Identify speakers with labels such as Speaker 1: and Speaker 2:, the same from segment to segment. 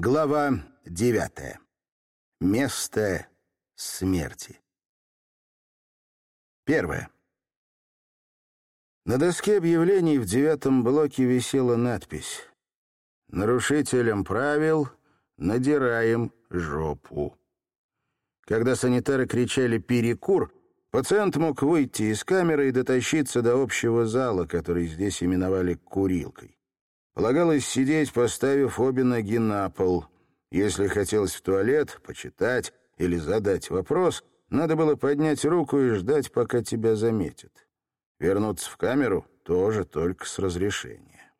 Speaker 1: Глава девятая. Место смерти. Первое. На доске объявлений в девятом блоке висела надпись «Нарушителям правил надираем жопу». Когда санитары кричали «перекур», пациент мог выйти из камеры и дотащиться до общего зала, который здесь именовали «курилкой». Полагалось сидеть, поставив обе ноги на пол. Если хотелось в туалет, почитать или задать вопрос, надо было поднять руку и ждать, пока тебя заметят. Вернуться в камеру тоже только с разрешения.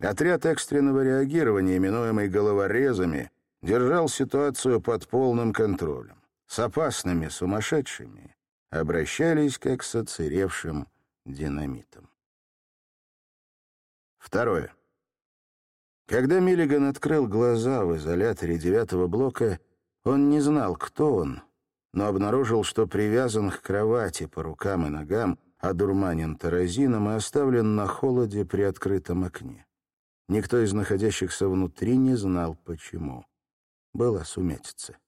Speaker 1: Отряд экстренного реагирования, именуемый головорезами, держал ситуацию под полным контролем. С опасными сумасшедшими обращались как с оцаревшим динамитом. Второе. Когда Миллиган открыл глаза в изоляторе девятого блока, он не знал, кто он, но обнаружил, что привязан к кровати по рукам и ногам, одурманен таразином и оставлен на холоде при открытом окне. Никто из находящихся внутри не знал, почему. Была сумятица.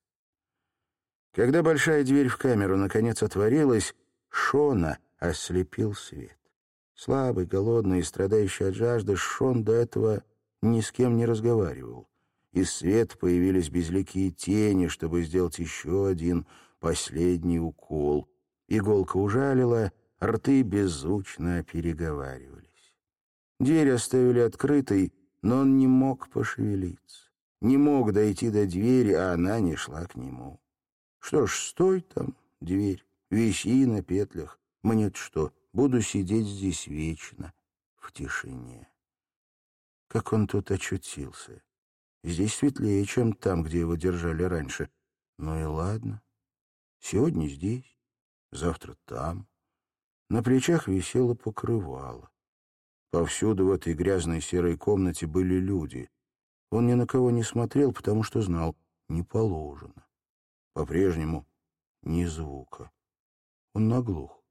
Speaker 1: Когда большая дверь в камеру наконец отворилась, Шона ослепил свет. Слабый, голодный и страдающий от жажды, Шон до этого ни с кем не разговаривал. Из света появились безликие тени, чтобы сделать еще один последний укол. Иголка ужалила, рты беззвучно переговаривались. Дверь оставили открытой, но он не мог пошевелиться. Не мог дойти до двери, а она не шла к нему. Что ж, стой там, дверь, виси на петлях. Мне-то что, буду сидеть здесь вечно, в тишине. Как он тут очутился? Здесь светлее, чем там, где его держали раньше. Ну и ладно. Сегодня здесь, завтра там. На плечах висело покрывало. Повсюду в этой грязной серой комнате были люди. Он ни на кого не смотрел, потому что знал, не положено. По-прежнему ни звука. Он наглух.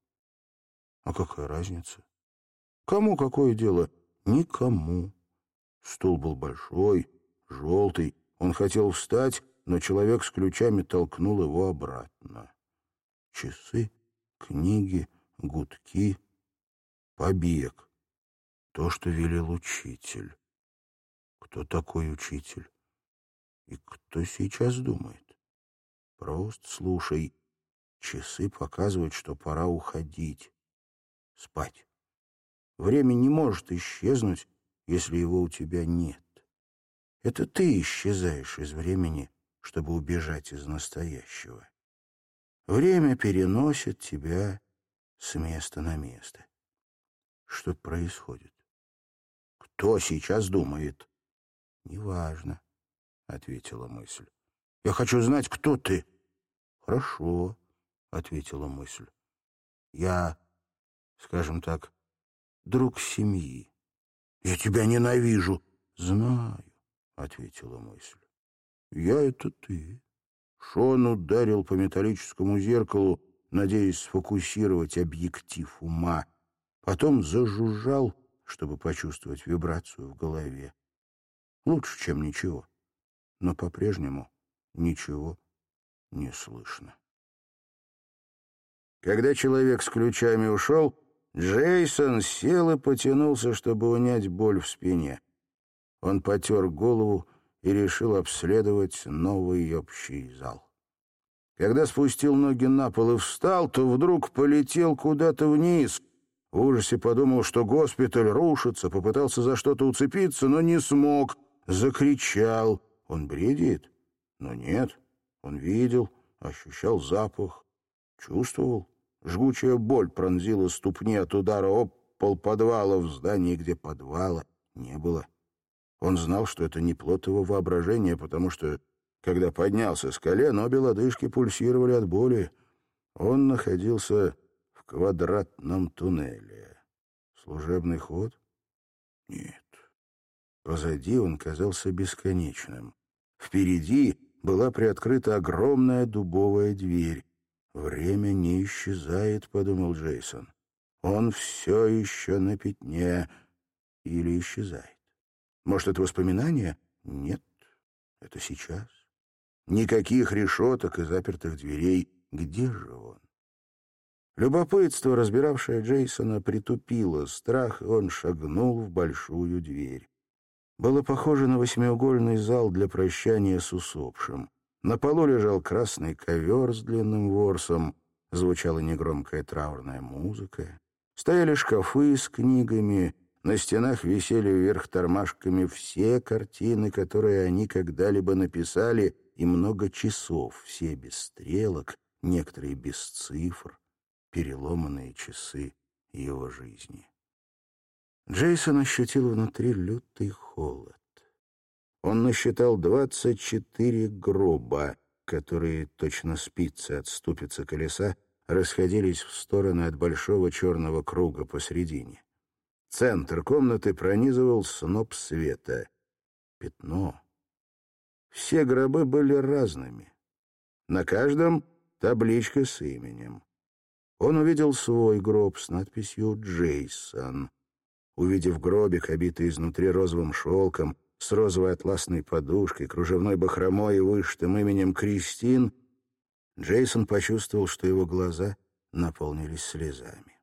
Speaker 1: А какая разница? Кому какое дело? Никому. Стул был большой, желтый. Он хотел встать, но человек с ключами толкнул его обратно. Часы, книги, гудки, побег. То, что велел учитель. Кто такой учитель? И кто сейчас думает? Просто слушай. Часы показывают, что пора уходить. Спать. Время не может исчезнуть, если его у тебя нет. Это ты исчезаешь из времени, чтобы убежать из настоящего. Время переносит тебя с места на место. Что происходит? Кто сейчас думает? Неважно, — ответила мысль. Я хочу знать, кто ты. Хорошо, — ответила мысль. Я, скажем так, друг семьи. «Я тебя ненавижу». «Знаю», — ответила мысль. «Я — это ты». Шон ударил по металлическому зеркалу, надеясь сфокусировать объектив ума. Потом зажужжал, чтобы почувствовать вибрацию в голове. Лучше, чем ничего. Но по-прежнему ничего не слышно. Когда человек с ключами ушел, Джейсон сел и потянулся, чтобы унять боль в спине. Он потер голову и решил обследовать новый общий зал. Когда спустил ноги на пол и встал, то вдруг полетел куда-то вниз. В ужасе подумал, что госпиталь рушится, попытался за что-то уцепиться, но не смог. Закричал. Он бредит? Но нет. Он видел, ощущал запах, чувствовал. Жгучая боль пронзила ступни от удара об пол подвала в здании, где подвала не было. Он знал, что это не плод его воображения, потому что, когда поднялся с колен, обе лодыжки пульсировали от боли. Он находился в квадратном туннеле. Служебный ход? Нет. Позади он казался бесконечным. Впереди была приоткрыта огромная дубовая дверь. «Время не исчезает», — подумал Джейсон. «Он все еще на пятне или исчезает. Может, это воспоминание? Нет, Это сейчас. Никаких решеток и запертых дверей. Где же он? Любопытство, разбиравшее Джейсона, притупило страх, и он шагнул в большую дверь. Было похоже на восьмиугольный зал для прощания с усопшим. На полу лежал красный ковер с длинным ворсом, звучала негромкая траурная музыка. Стояли шкафы с книгами, на стенах висели вверх тормашками все картины, которые они когда-либо написали, и много часов, все без стрелок, некоторые без цифр, переломанные часы его жизни. Джейсон ощутил внутри лютый холод. Он насчитал двадцать четыре гроба, которые, точно спицы от ступицы колеса, расходились в стороны от большого черного круга посредине. Центр комнаты пронизывал сноп света. Пятно. Все гробы были разными. На каждом табличка с именем. Он увидел свой гроб с надписью «Джейсон». Увидев гробик, обитый изнутри розовым шелком, с розовой атласной подушкой, кружевной бахромой и вышитым именем Кристин, Джейсон почувствовал, что его глаза наполнились слезами.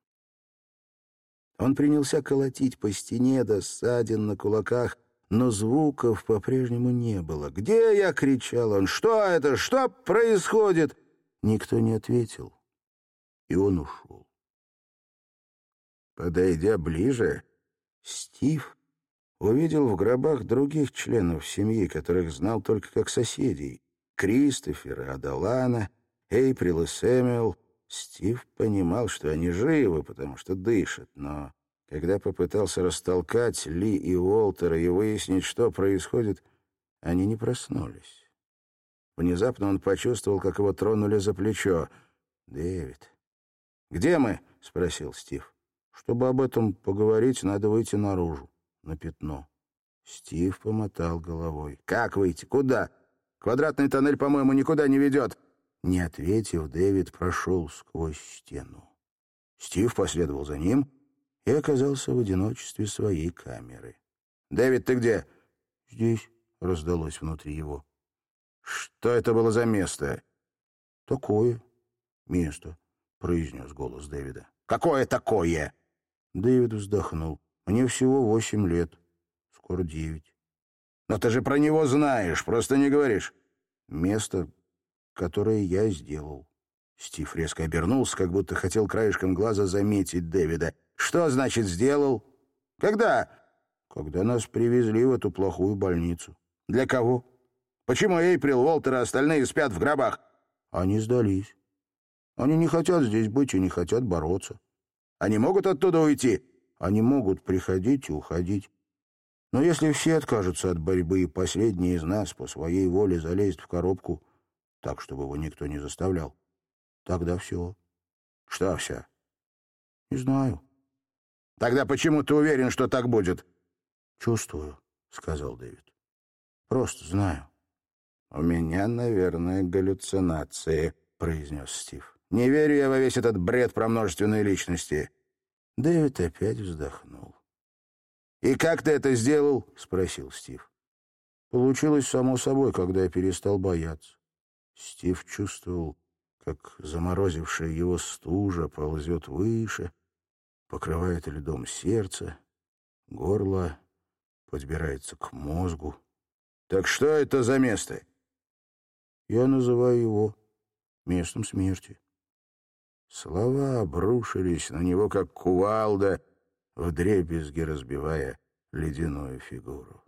Speaker 1: Он принялся колотить по стене до ссадин на кулаках, но звуков по-прежнему не было. «Где я?» — кричал он. «Что это? Что происходит?» Никто не ответил, и он ушел. Подойдя ближе, Стив увидел в гробах других членов семьи, которых знал только как соседей. Кристофера, Адалана, Эйприл и Сэмюэл. Стив понимал, что они живы, потому что дышат, но когда попытался растолкать Ли и Уолтера и выяснить, что происходит, они не проснулись. Внезапно он почувствовал, как его тронули за плечо. «Дэвид». «Где мы?» — спросил Стив. «Чтобы об этом поговорить, надо выйти наружу, на пятно». Стив помотал головой. «Как выйти? Куда? Квадратный тоннель, по-моему, никуда не ведет». Не ответив, Дэвид прошел сквозь стену. Стив последовал за ним и оказался в одиночестве своей камеры. «Дэвид, ты где?» «Здесь», — раздалось внутри его. «Что это было за место?» «Такое место», — произнес голос Дэвида. «Какое такое?» Дэвид вздохнул. «Мне всего восемь лет. Скоро девять». «Но ты же про него знаешь, просто не говоришь». «Место, которое я сделал». Стив резко обернулся, как будто хотел краешком глаза заметить Дэвида. «Что значит сделал? Когда?» «Когда нас привезли в эту плохую больницу». «Для кого?» Почему Эйприл, Уолтер и остальные спят в гробах?» «Они сдались. Они не хотят здесь быть и не хотят бороться. Они могут оттуда уйти?» «Они могут приходить и уходить. Но если все откажутся от борьбы, и последний из нас по своей воле залезет в коробку, так, чтобы его никто не заставлял, тогда все». «Что все?» «Не знаю». «Тогда почему ты уверен, что так будет?» «Чувствую», — сказал Дэвид. «Просто знаю». «У меня, наверное, галлюцинации», — произнес Стив. «Не верю я во весь этот бред про множественные личности». Дэвид опять вздохнул. «И как ты это сделал?» — спросил Стив. Получилось само собой, когда я перестал бояться. Стив чувствовал, как заморозившая его стужа ползет выше, покрывает льдом сердце, горло подбирается к мозгу. «Так что это за место?» Я называю его местом смерти. Слова обрушились на него, как кувалда, вдребезги разбивая ледяную фигуру.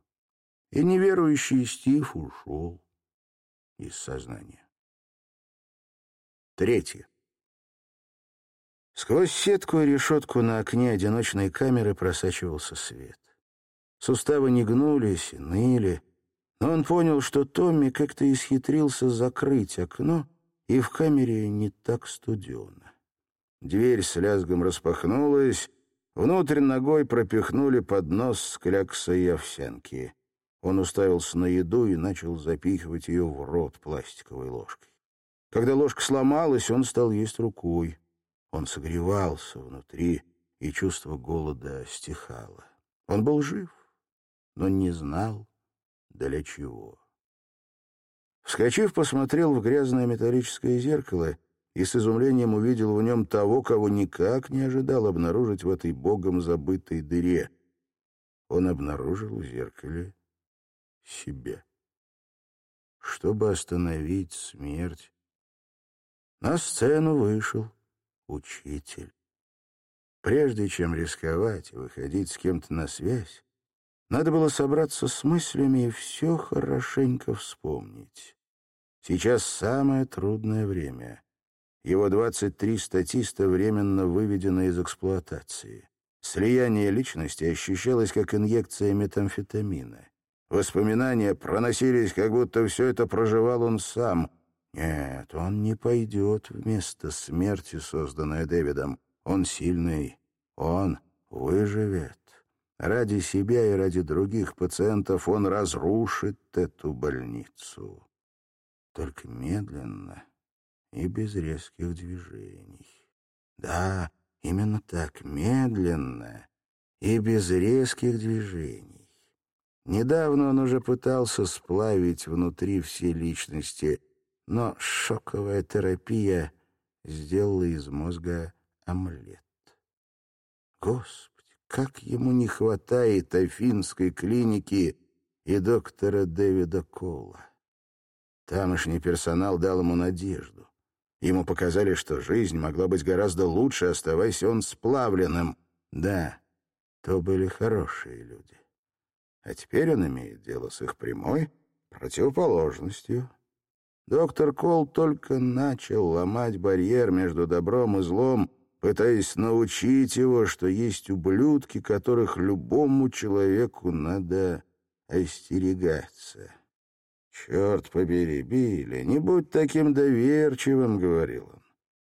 Speaker 1: И неверующий Стив ушел из сознания. Третье. Сквозь сетку и решетку на окне одиночной камеры просачивался свет. Суставы не гнулись и ныли, но он понял, что Томми как-то исхитрился закрыть окно, и в камере не так студено. Дверь с лязгом распахнулась, внутрь ногой пропихнули поднос с кляксой и овсянки. Он уставился на еду и начал запихивать ее в рот пластиковой ложкой. Когда ложка сломалась, он стал есть рукой. Он согревался внутри, и чувство голода стихало. Он был жив, но не знал, для чего. Вскочив, посмотрел в грязное металлическое зеркало и с изумлением увидел в нем того, кого никак не ожидал обнаружить в этой богом забытой дыре. Он обнаружил в зеркале себя. Чтобы остановить смерть, на сцену вышел учитель. Прежде чем рисковать и выходить с кем-то на связь, надо было собраться с мыслями и все хорошенько вспомнить. Сейчас самое трудное время. Его 23 статиста временно выведены из эксплуатации. Слияние личности ощущалось как инъекция метамфетамина. Воспоминания проносились, как будто все это проживал он сам. Нет, он не пойдет вместо смерти, созданной Дэвидом. Он сильный, он выживет. Ради себя и ради других пациентов он разрушит эту больницу. Только медленно и без резких движений. Да, именно так, медленно и без резких движений. Недавно он уже пытался сплавить внутри все личности, но шоковая терапия сделала из мозга омлет. Господи! Как ему не хватает афинской клиники и доктора Дэвида Коула. Тамошний персонал дал ему надежду. Ему показали, что жизнь могла быть гораздо лучше, оставаясь он сплавленным. Да, то были хорошие люди. А теперь он имеет дело с их прямой противоположностью. Доктор Кол только начал ломать барьер между добром и злом, пытаясь научить его, что есть ублюдки, которых любому человеку надо остерегаться. «Черт побери, Билли, не будь таким доверчивым», — говорил он.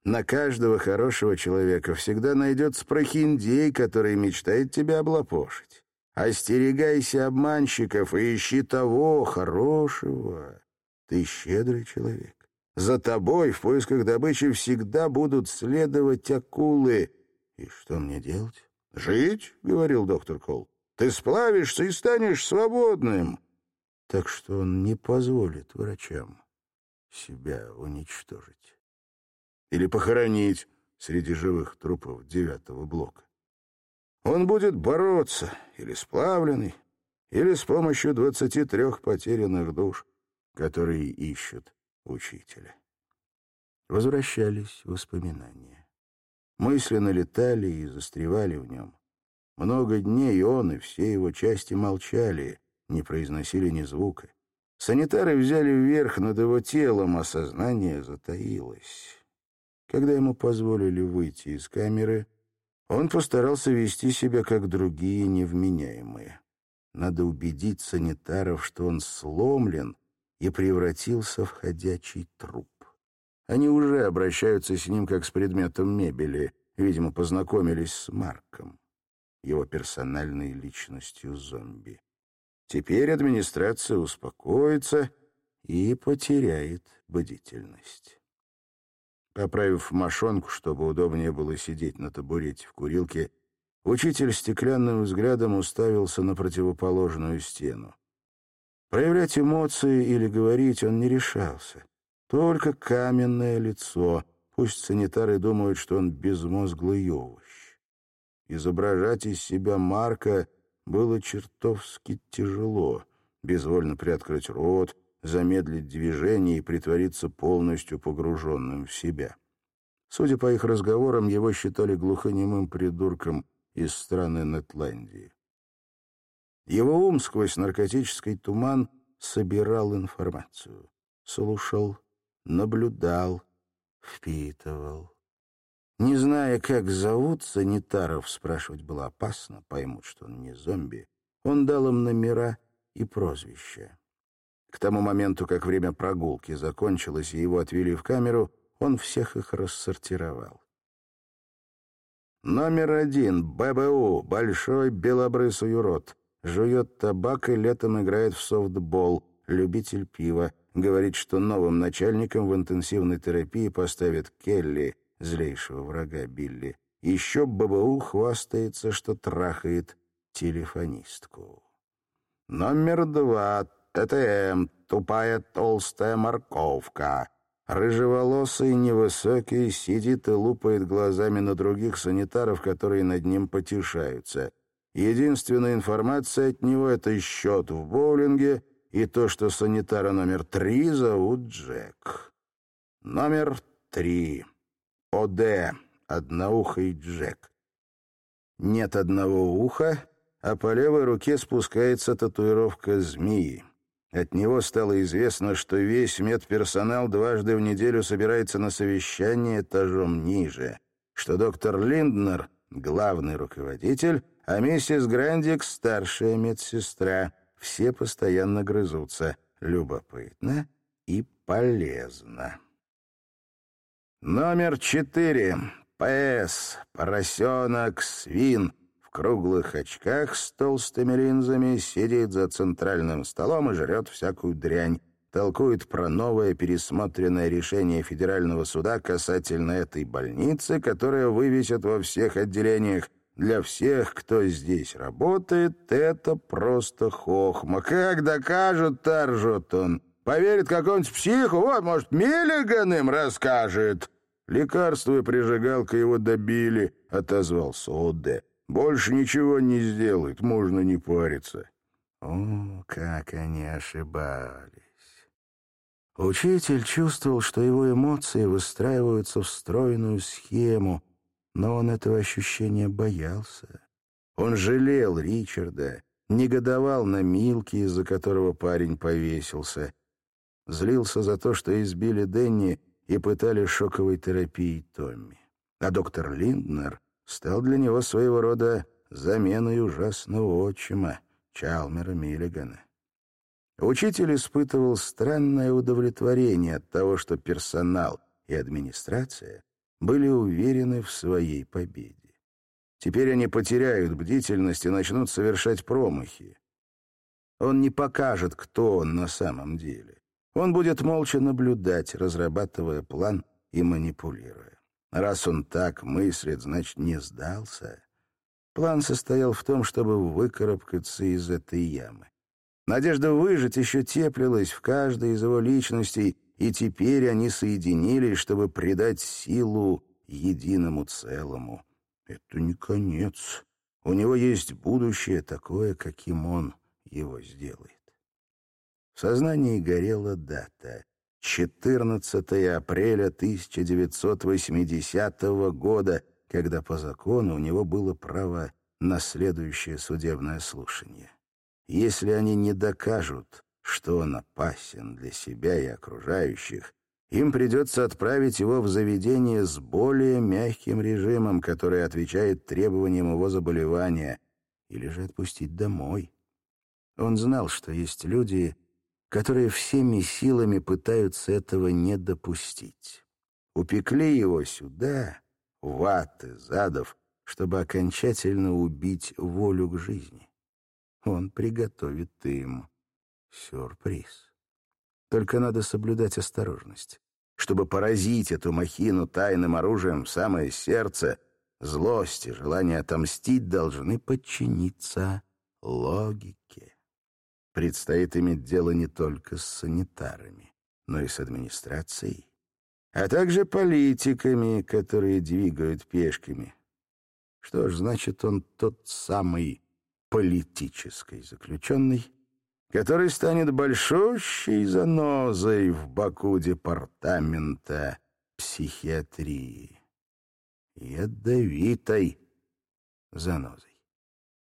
Speaker 1: «На каждого хорошего человека всегда найдется прохиндей, который мечтает тебя облапошить. Остерегайся обманщиков и ищи того хорошего. Ты щедрый человек. За тобой в поисках добычи всегда будут следовать акулы. И что мне делать? Жить, — говорил доктор Кол. Ты сплавишься и станешь свободным. Так что он не позволит врачам себя уничтожить. Или похоронить среди живых трупов девятого блока. Он будет бороться или сплавленный, или с помощью двадцати трех потерянных душ, которые ищут учителя. Возвращались воспоминания. Мысли налетали и застревали в нем. Много дней он и все его части молчали, не произносили ни звука. Санитары взяли вверх над его телом, а сознание затаилось. Когда ему позволили выйти из камеры, он постарался вести себя, как другие невменяемые. Надо убедить санитаров, что он сломлен и превратился в ходячий труп. Они уже обращаются с ним как с предметом мебели, видимо, познакомились с Марком, его персональной личностью зомби. Теперь администрация успокоится и потеряет бдительность. Поправив мошонку, чтобы удобнее было сидеть на табурете в курилке, учитель стеклянным взглядом уставился на противоположную стену. Проявлять эмоции или говорить он не решался. Только каменное лицо. Пусть санитары думают, что он безмозглый овощ. Изображать из себя Марка было чертовски тяжело. Безвольно приоткрыть рот, замедлить движение и притвориться полностью погруженным в себя. Судя по их разговорам, его считали глухонемым придурком из страны Нетландии. Его ум сквозь наркотический туман собирал информацию. Слушал, наблюдал, впитывал. Не зная, как зовут санитаров, спрашивать было опасно, поймут, что он не зомби. Он дал им номера и прозвища. К тому моменту, как время прогулки закончилось и его отвели в камеру, он всех их рассортировал. Номер один. ББУ. Большой белобрысый урод. Жует табак и летом играет в софтбол. Любитель пива. Говорит, что новым начальником в интенсивной терапии поставят Келли, злейшего врага Билли. Еще ББУ хвастается, что трахает телефонистку. Номер два. ТТМ. тупая толстая морковка. Рыжеволосый, невысокий, сидит и лупает глазами на других санитаров, которые над ним потешаются. Единственная информация от него — это счет в боулинге и то, что санитара номер три зовут Джек. Номер три. ОД. Одноухый Джек. Нет одного уха, а по левой руке спускается татуировка змеи. От него стало известно, что весь медперсонал дважды в неделю собирается на совещание этажом ниже, что доктор Линднер — главный руководитель, а миссис Грандик — старшая медсестра. Все постоянно грызутся. Любопытно и полезно. Номер четыре. ПС. Поросенок, свин — круглых очках с толстыми линзами, сидит за центральным столом и жрет всякую дрянь. Толкует про новое пересмотренное решение федерального суда касательно этой больницы, которая вывесят во всех отделениях. Для всех, кто здесь работает, это просто хохма. Как докажут, торжет он. Поверит какому-нибудь психу, вот, может, Миллиган им расскажет. Лекарство и прижигалка его добили, отозвался Оде. Больше ничего не сделает, можно не париться. О, как они ошибались. Учитель чувствовал, что его эмоции выстраиваются в стройную схему, но он этого ощущения боялся. Он жалел Ричарда, негодовал на Милки, из-за которого парень повесился. Злился за то, что избили Денни и пытали шоковой терапией Томми. А доктор Линднер стал для него своего рода заменой ужасного отчима Чалмера Миллигана. Учитель испытывал странное удовлетворение от того, что персонал и администрация были уверены в своей победе. Теперь они потеряют бдительность и начнут совершать промахи. Он не покажет, кто он на самом деле. Он будет молча наблюдать, разрабатывая план и манипулируя. Раз он так мыслит, значит, не сдался. План состоял в том, чтобы выкарабкаться из этой ямы. Надежда выжить еще теплилась в каждой из его личностей, и теперь они соединились, чтобы придать силу единому целому. Это не конец. У него есть будущее такое, каким он его сделает. В сознании горела дата. 14 апреля 1980 года, когда по закону у него было право на следующее судебное слушание. Если они не докажут, что он опасен для себя и окружающих, им придется отправить его в заведение с более мягким режимом, который отвечает требованиям его заболевания, или же отпустить домой. Он знал, что есть люди, которые всеми силами пытаются этого не допустить. Упекли его сюда, в ад из адов, чтобы окончательно убить волю к жизни. Он приготовит им сюрприз. Только надо соблюдать осторожность. Чтобы поразить эту махину тайным оружием в самое сердце, злость и желание отомстить должны подчиниться логике. Предстоит иметь дело не только с санитарами, но и с администрацией, а также политиками, которые двигают пешками. Что ж, значит, он тот самый политический заключенный, который станет большущей занозой в боку департамента психиатрии. Ядовитой занозой.